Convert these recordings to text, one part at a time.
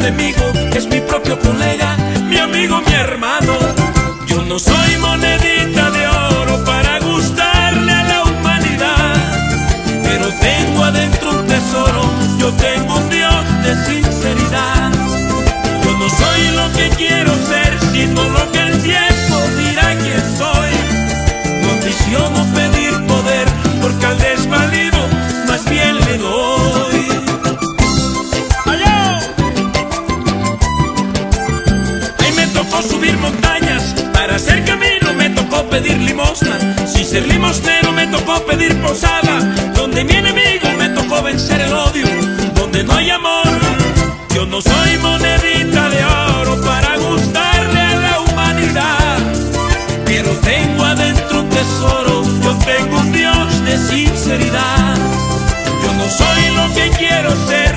enemigo, es mi propio colega, mi amigo, mi hermano. Yo no soy monedita de oro para gustarle a la humanidad, pero tengo adentro un tesoro, yo tengo un Dios de sinceridad. Yo no soy lo que quiero ser, sino lo que el tiempo dirá quién soy. No ambiciono pedir poder, porque al pedir limosna. Sin ser limosnero me tocó pedir posada. Donde mi enemigo me tocó vencer el odio, donde no hay amor. Yo no soy monedita de oro para gustarle a la humanidad, pero tengo adentro un tesoro, yo tengo un Dios de sinceridad. Yo no soy lo que quiero ser,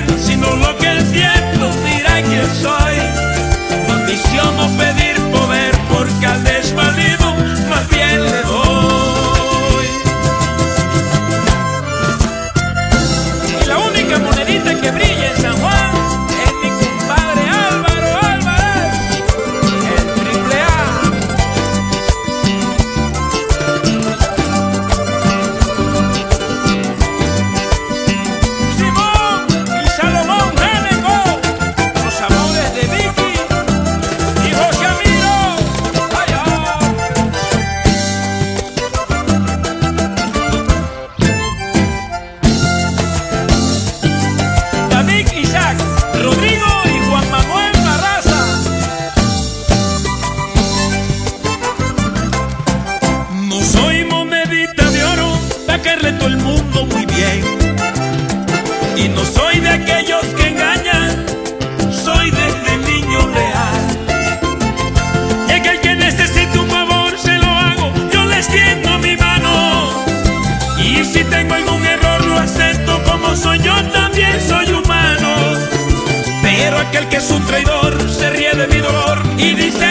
aquellos que engañan, soy desde niño leal. Y aquel que necesite un favor se lo hago, yo le extiendo mi mano. Y si tengo algún error lo acepto como soy yo también soy humano. Pero aquel que es un traidor se ríe de mi dolor y dice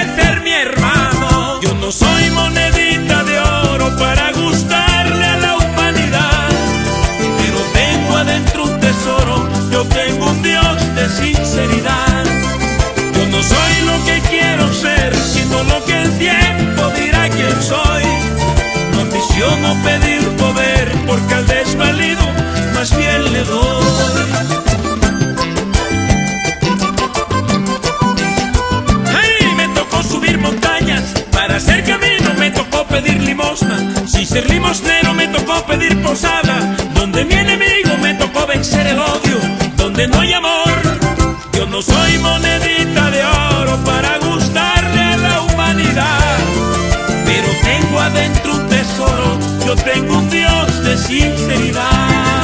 ser limosnero me tocó pedir posada. Donde mi enemigo me tocó vencer el odio, donde no hay amor. Yo no soy monedita de oro para gustarle a la humanidad. Pero tengo adentro un tesoro, yo tengo un Dios de sinceridad.